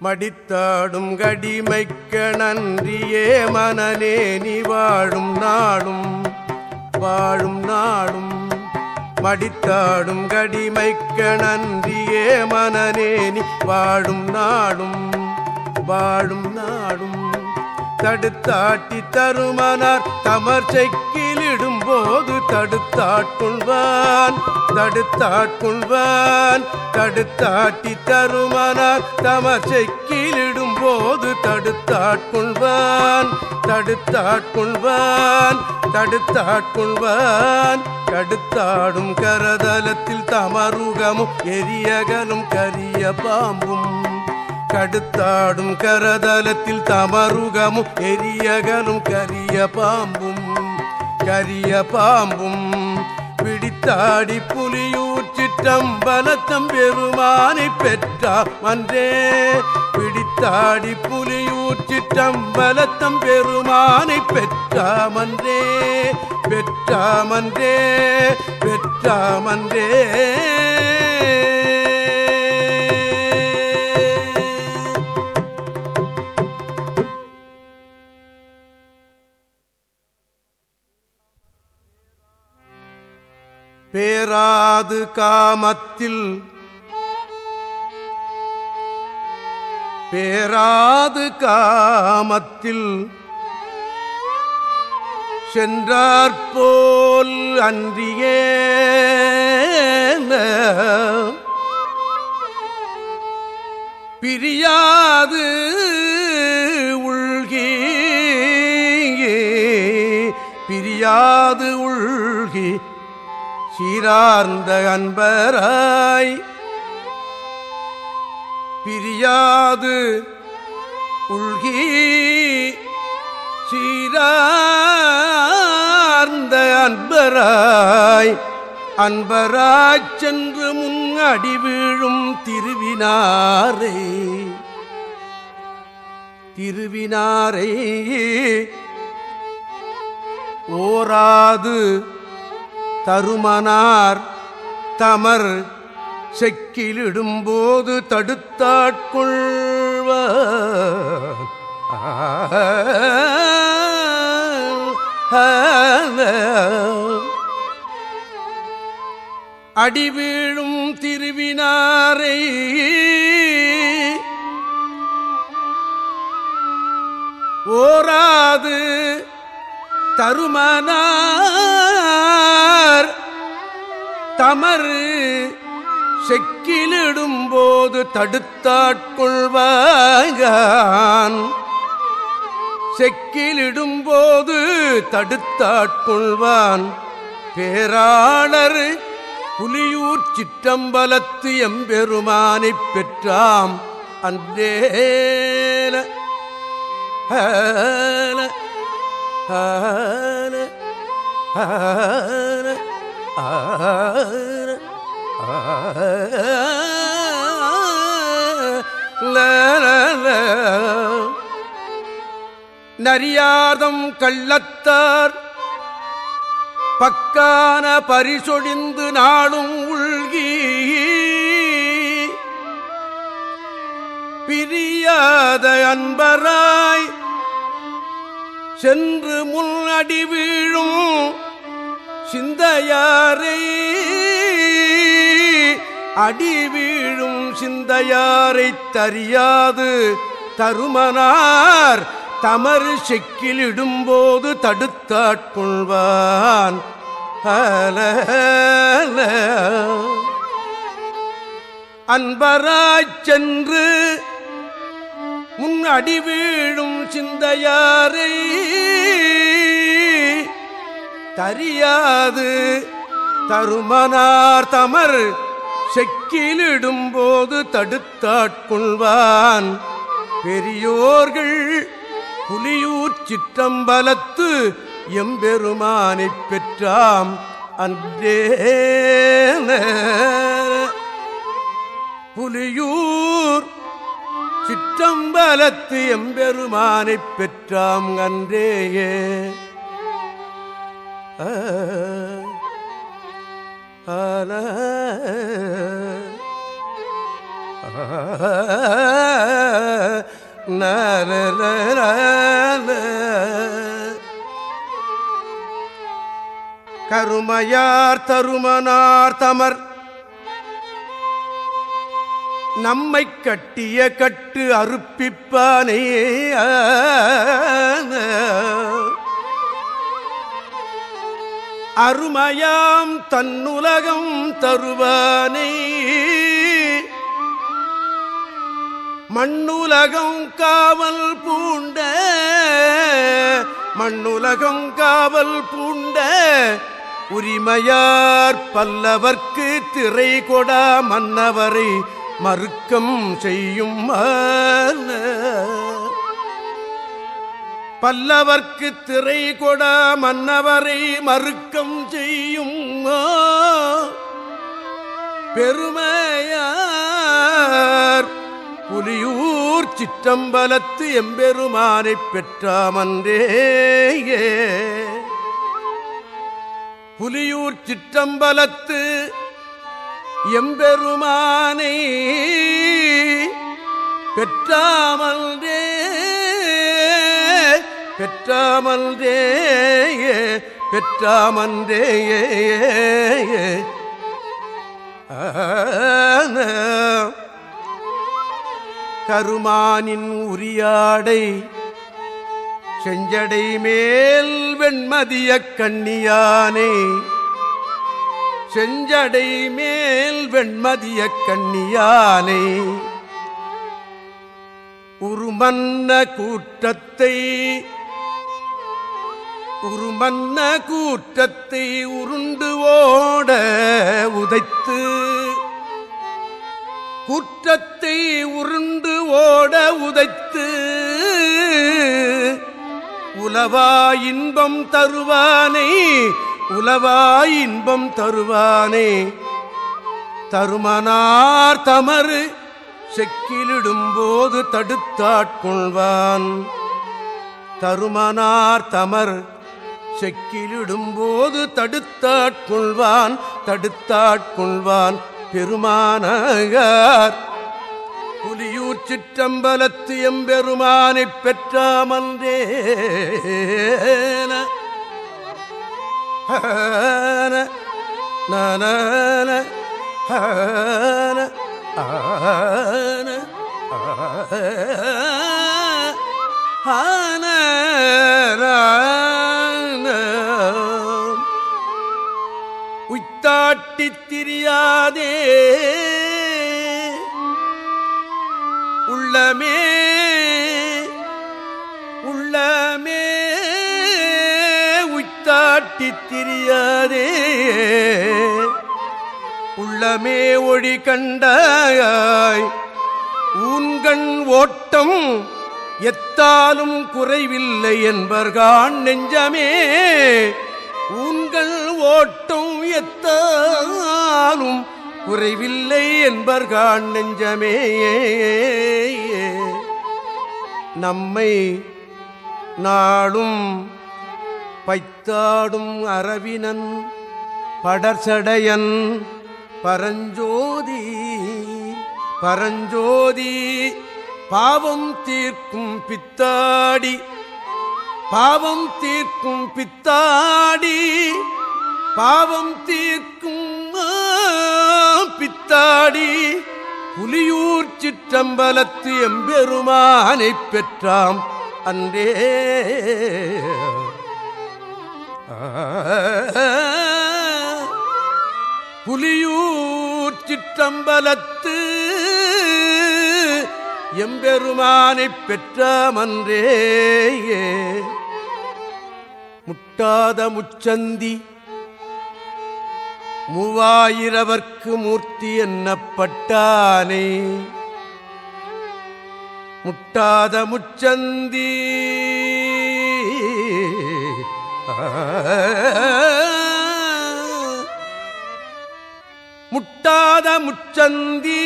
மடித்தாடும் கடிமைக்க நன்றியே மனநே நீ வாழும் நாடும் வாழும் நாடும் மடித்தாடும் கடிமைக்க நன்றியே மனநே நீ வாழும் நாடும் வாழும் நாடும் தடுத்தாட்டி தருமனார் தமர் செக்கிலிடும் போது தடுத்தாட்டுள்வான் தடுத்தாட்கொள்வான் தடுத்தாட்டி தருமனார். தமர் செக்கிலிடும் போது தடுத்தாட்கொள்வான் தடுத்தாட்கொள்வான் தடுத்தாட்கொள்வான் கடுத்தாடும் கரதலத்தில் தமருகமும் எரியகலும் கரிய பாம்பும். கடுத்தாடும் கரதலத்தில் தமருகமும் எரியகலும் கரிய பாம்பும். கரிய பாம்பும். தாடி புலியூற்றிற்றம்பலத்தம் பெருமானை பெற்றா மன்றே பிடித்தாடி புலியூற்றிற்றம்பலத்தம் பெருமானை பெற்றாமன்றே பெற்றாமன்றே பெற்றாமன்றே பேராது காமத்தில். பேராது காமத்தில். சென்றார்போல் அன்றியே பிரியாது உள்கி பிரியாது உள்கி சீரார்ந்த அன்பராய் பிரியாது உள்கி சீரார்ந்த அன்பராய் அன்பராய்ச் சென்று முன் அடி வீழும் திருவினாரை திருவினாரை ஓராது தருமனார் தமர் செக்கிலிடும்போது தடுத்தாட்கொள்வ. அடிவீழும் திருவினாரை ஓராது தருமனார் தமர் தமறு செக்கிலிடும்போது தடுத்தாட்கொள்வான் செக்கிலிடும் போது தடுத்தாட்கொள்வான். பேராளர் புலியூர் சிற்றம்பலத்து எம்பெருமானைப் பெற்றாம். அன்றே ஹ நரியாதம் கள்ளத்தார் பக்கான பரிசொழிந்து நாளும் உள்கி பிரியாத அன்பராய் சென்று முன் அடி வீழும் சிந்தையாரை. அடி வீழும் சிந்தையாரை தறியாது தருமனார். தமறு செக்கிலிடும்போது தடுத்தாட்கொள்வான். அன்பராய் சென்று உன் அடி வீழும் சிந்தையாரை தரியாது தருமனார் தமர் செக்கிலிடும் போது தடுத்தாட்கொள்வான். பெரியோர்கள் புலியூர் சிற்றம்பலத்து எம்பெருமானைப் பெற்றாம். அன்றே புலியூர் சிற்றம்பலத்து எம்பெருமானைப் பெற்றாம் அன்றேயே ஆல கருமையார் தருமனார் தமர் நம்மை கட்டிய கட்டு அறுப்பிப்பானே. அருமையாம் தன்னுலகம் தருவானே. மண்ணுலகம் காவல் பூண்ட மண்ணுலகம் காவல் பூண்ட உரிமையார் பல்லவர்க்கு திரை கொடா மன்னவரை மறுக்கம் செய்யும் பல்லவர்க்கு திரை கொட மன்னவரை மறுக்கம் செய்யும் பெருமையார் புலியூர் சிற்றம்பலத்து எம்பெருமானை பெற்றாமன்றே புலியூர் சிற்றம்பலத்து எம்பெருமானை பெற்றாமல்தே பெற்றாமல்தே பெற்றாமன்றே கருமானின் உரியாடை செஞ்சடை மேல் வெண்மதிய கண்ணியானே. செஞ்சடை மேல் வெண்மதிய கண்ணியானை உருமன்ன கூட்டத்தை உருமன்ன கூட்டத்தை உருண்டு ஓட உதைத்து குற்றத்தை உருண்டு ஓட உதைத்து உலவா இன்பம் தருவானை உலவாய் இன்பம் தருவானே. தருமனார் தமறு செக்கிலிடும்போது தடுத்தாட்கொள்வான் தருமனார் தமர் செக்கிலிடும்போது தடுத்தாட்கொள்வான் தடுத்தாட்கொள்வான் பெருமானார். புலியூர் சிற்றம்பலத்து எம்பெருமானைப் பெற்றாமன்றே நன ஆன ஆன உய்த்தாட்டித் திரியாதே. உள்ளமே உய்த்தாட்டித் திரியாதே. உள்ளமே ஒளி கண்டாய் ஊன்கண் ஓட்டம் எத்தாலும் குறைவில்லை என்பர்கான் நெஞ்சமே. ஊன்கள் ஓட்டம் எத்தாலும் குறைவில்லை என்பர்கான் நெஞ்சமே. நம்மை நாளும் பைத்தாடும் அரவினன் படர்சடையன் பரஞ்சோதி பரஞ்சோதி பாவம் தீர்க்கும் பித்தாடி பாவம் தீர்க்கும் பித்தாடி பாவம் தீர்க்கும் பித்தாடி. புலியூர் சிற்றம்பலத்து எம்பெருமானை பெற்றாம் அன்றே. புலியூர் சிற்றம்பலத்து எம்பெருமானைப் பெற்றாமன்றே முட்டாத முச்சந்தி மூவாயிரவர்க்கு மூர்த்தி என்னப்பட்டானே. முட்டாத முச்சந்தி முட்டாத முச்சந்தி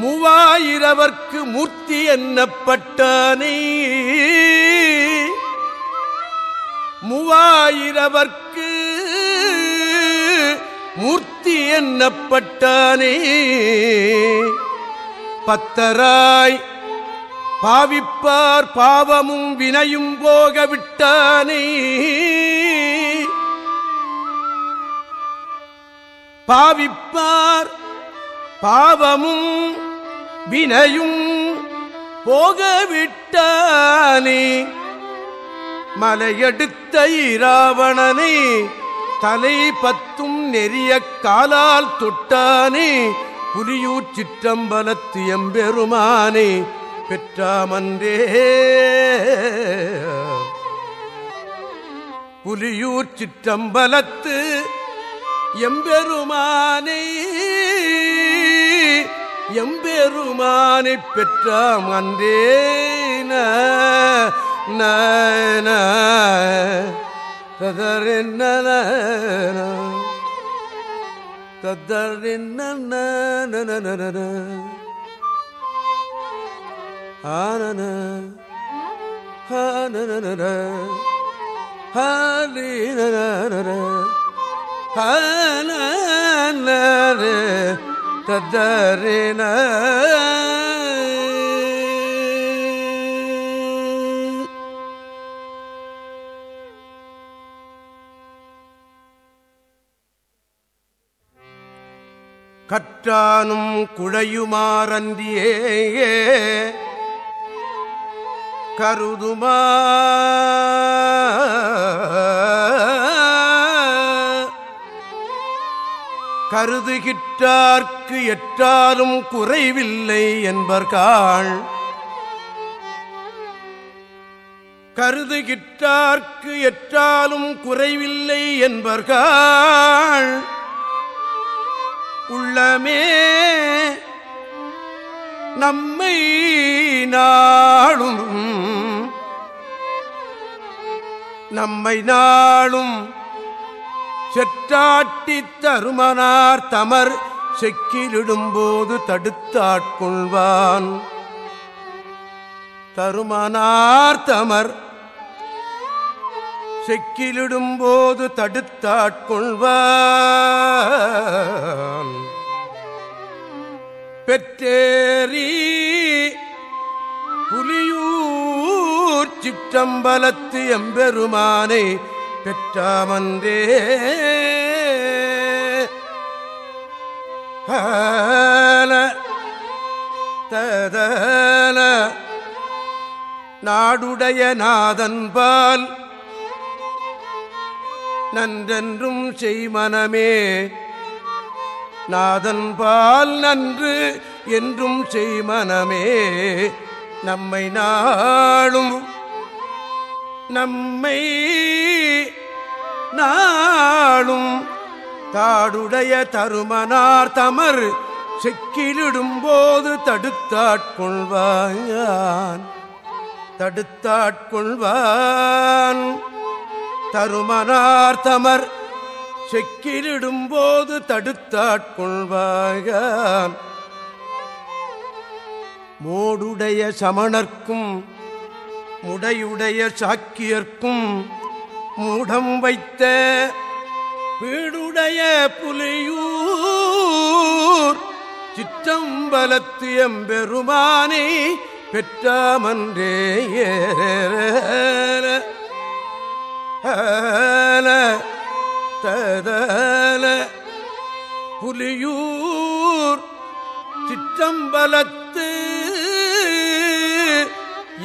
மூவாயிரவர்க்கு மூர்த்தி என்னப்பட்டானே? மூவாயிரவர்க்கு மூர்த்தி என்னப்பட்டானே? பத்தராய் பாவிப்பார் பாவமும் வினையும் போக விட்டானே பாவிப்பார் பாவமும் வினையும் போகவிட்டானே. மலையெடுத்த இராவணனை தலை பத்தும் நெறிய காலால் தொட்டானே. புலியூர் சிற்றம்பலத்து எம்பெருமானே பெற்றாமன்றே. புலியூர் சிற்றம்பலத்து எம்பெருமானை எம்பெருமானை பெற்றாம் அன்றே ததறின்ன தத்தறின்ன ஆனன ஹானன ஹாலீனர ஹானன தத்தறின கற்றானும் குழையுமாறன்றியே. கருதுமா? கருதுகிற்றார்க்கு எற்றாலும் குறைவில்லை என்பர்காள். கருதுகிற்றார்க்கு எற்றாலும் குறைவில்லை என்பர்காள். உள்ளமே நம்மை நாளும். நம்மை நாளும் செற்றாட்டி தருமனார் தமர் செக்கிலிடும்போது தடுத்தாட்கொள்வான். தருமனார் தமர் செக்கிலிடும்போது தடுத்தாட்கொள்வான். பெற்றேரி புலியூர் சிற்றம்பலத்து எம்பெருமானை பெற்றாமன்றே. ததல நாடுடைய நாதன்பால் நன்றென்றும் செய்மனமே. நாதன்பால் நன்று என்றும் செய்மனமே. நம்மை நாளும் நம்மை நாளும் தாடுடைய தருமனார் தமர் செக்கிலிடும்போது தடுத்தாட்கொள்வான் தடுத்தாட்கொள்வான். தருமனார் தமர் செக்கிலிடும்போது தடுத்தாட்கொள்வாக மோடுடைய சமணர்க்கும் முடையுடைய சாக்கியர்க்கும் மூடம் வைத்த வீடுடைய புலியூர் சிற்றம்பலத்து எம்பெருமானை பெற்றாமன்றே ஏ ததல புலியூர் சிற்றம்பலத்து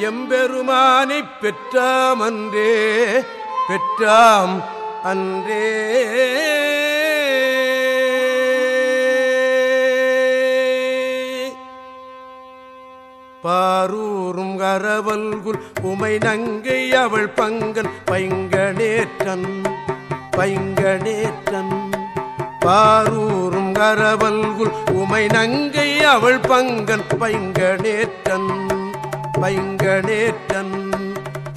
எம்பெருமானை பெற்றாம் அன்றே பெற்றாம் அன்றே. பாரூரும் கரவல்குள் உமை நங்கை அவள் பங்கன் பைங்கனேற்றன் பைங்கடேற்றன். பாரூரும் கரவல்குள் உமை நங்கை அவள் பங்கன். பைங்கடேற்றன் பைங்கடேற்றன்.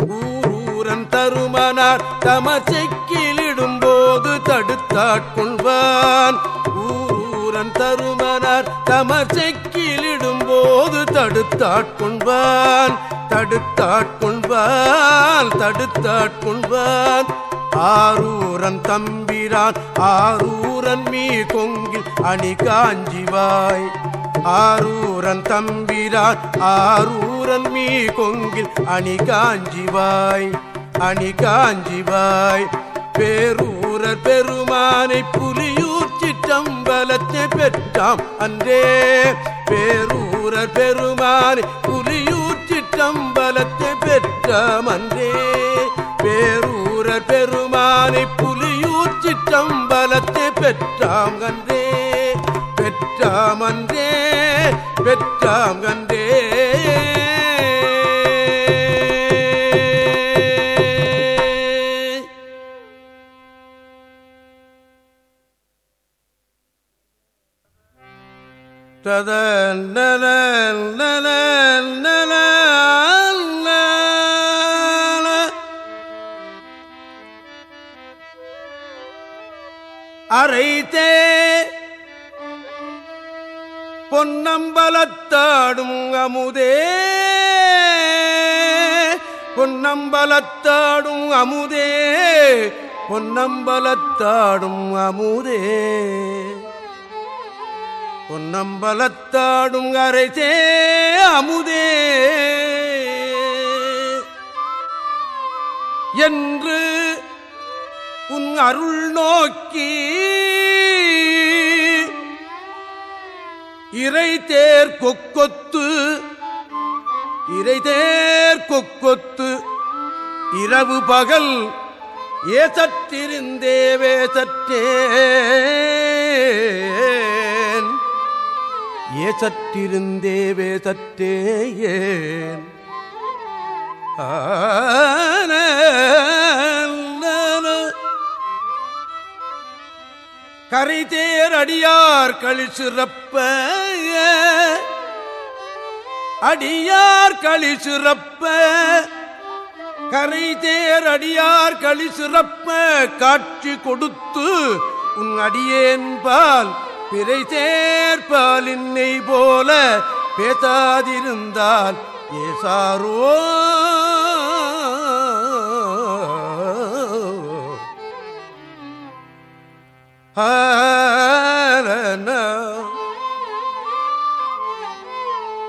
ஊரூரன் தருமனார் தமசைக்கிலிடும் போது தடுத்தாட்கொள்வான். ஊரூரன் தருமனார் தமசைக்கிலிடும் போது தடுத்தாட்கொள்வான். தடுத்தாட்கொள்வான் தடுத்தாட்கொள்வான். ஆரூரன் தம்பிரான் ஆரூரன் மீ கொங்கில் அணி காஞ்சிவாய். ஆரூரன் தம்பிரான் ஆரூரன் மீ கொங்கில் அணி காஞ்சிவாய். அணி காஞ்சிவாய். பேரூரர் பெருமானை புலியூர் சிற்றம்பலத்தை பெற்றாம் அன்றே. பேரூரர் பெருமானை புலியூர் சிற்றம்பலத்தை பெற்றாம் அன்றே. பேரூரர் பெருமானை புலியூர் சிற்றம்பலத்தை பெற்றாம் கன்றே பெற்றாம் அன்றே பெற்றாம் கன்றே. அரைத்தே. பொன்னம்பலத்தாடும் அமுதே. பொன்னம்பலத்தாடும் அமுதே. பொன்னம்பலத்தாடும் அமுதே. பொன்னம்பலத்தாடும் அரைசே அமுதே. என்று உன் அருள் நோக்கி இறை தேர் கொக்கொத்து இறை தேர் கொக்கொத்து இரவு பகல் ஏசத்திருந்தே சற்றேன். ஏசற்றிருந்தேவே சற்றேன். ஆன கரைதேர் அடியார் களி சிறப்ப அடியார் களி சிறப்ப கரைதேர் அடியார் களி சிறப்ப காட்சி கொடுத்து உன் அடியேன்பால் பிறை தேர்பால் போல பேசாதிருந்தால் ஏசாரோ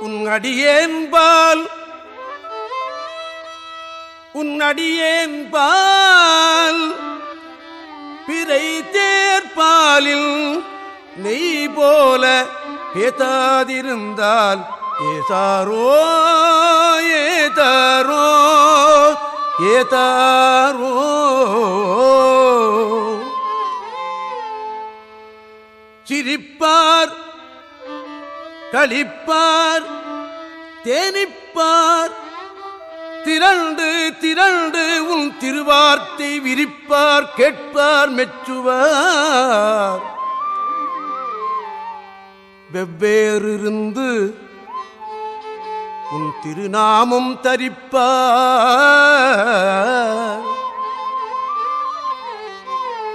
உன் அடியேன்பால் உன் அடியேன்பால் பிறை தேர்பாலில் நெய் போல ஏதாதிருந்தால் ஏதாரோ ஏதாரோ ஏதாரோ சிரிப்பார் களிப்பார் தேனிப்பார். திரண்டு திரண்டு உன் திருவார்த்தை விரிப்பார் கேட்பார் மெச்சுவார். வெவ்வேறிருந்து உன் திருநாமம் தரிப்பார்.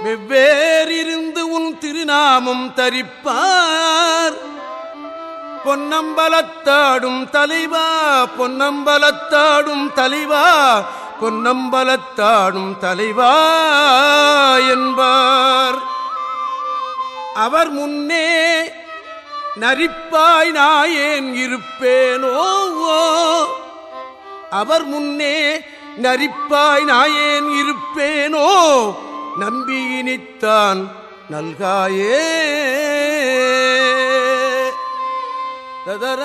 வெவ்வேறிருந்து உன் திருநாமம் தரிப்பார். பொன்னம்பலத்தாடும் தலைவா பொன்னம்பலத்தாடும் தலைவா பொன்னம்பலத்தாடும் தலைவா என்பார். அவர் முன்னே நரிப்பாய் நாயேன் இருப்பேனோ? அவர் முன்னே நரிப்பாய் நாயேன் இருப்பேனோ? நம்பியினித்தான் நல்காயே ததர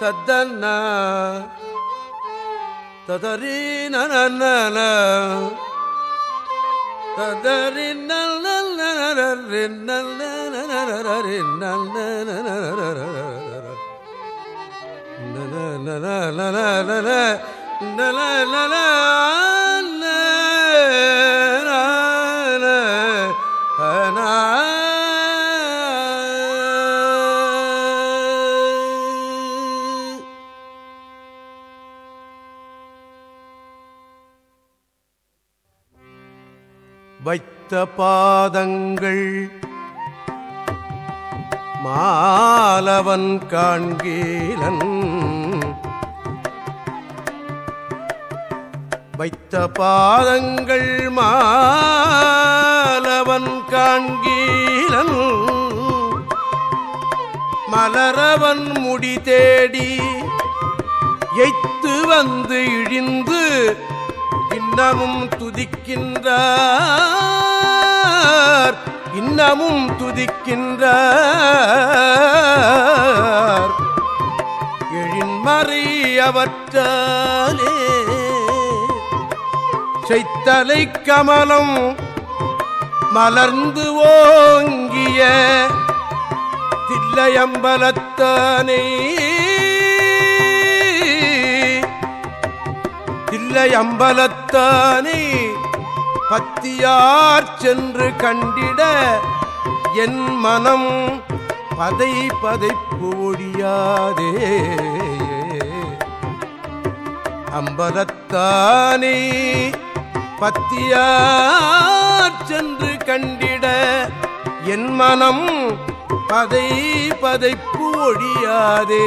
தத்தன்ன ததரி நன ததரி நல் நல் நரரி நல் நரரி நல் வைத்த பாதங்கள் மாலவன் காண்கீலன் வைத்த பாதங்கள் மாலவன் காண்கீழன் மலரவன் முடி தேடி எய்த்து வந்து இழிந்து இன்னமும் துதிக்கின்றார் இன்னமும் துதிக்கின்றார். எழின்மறை அவற்றாலே செய்தலை கமலம் மலர்ந்து ஓங்கிய தில்லையம்பலத்தானே. தில்லையம்பலத்தானே. பத்தியார் சென்று கண்டிட என் மனம் பதை பதைப்பு ஒழியாதே அம்பலத்தானே பத்தியார் சென்று கண்டிட என் மனம் பதை பதைப்பு ஒழியாதே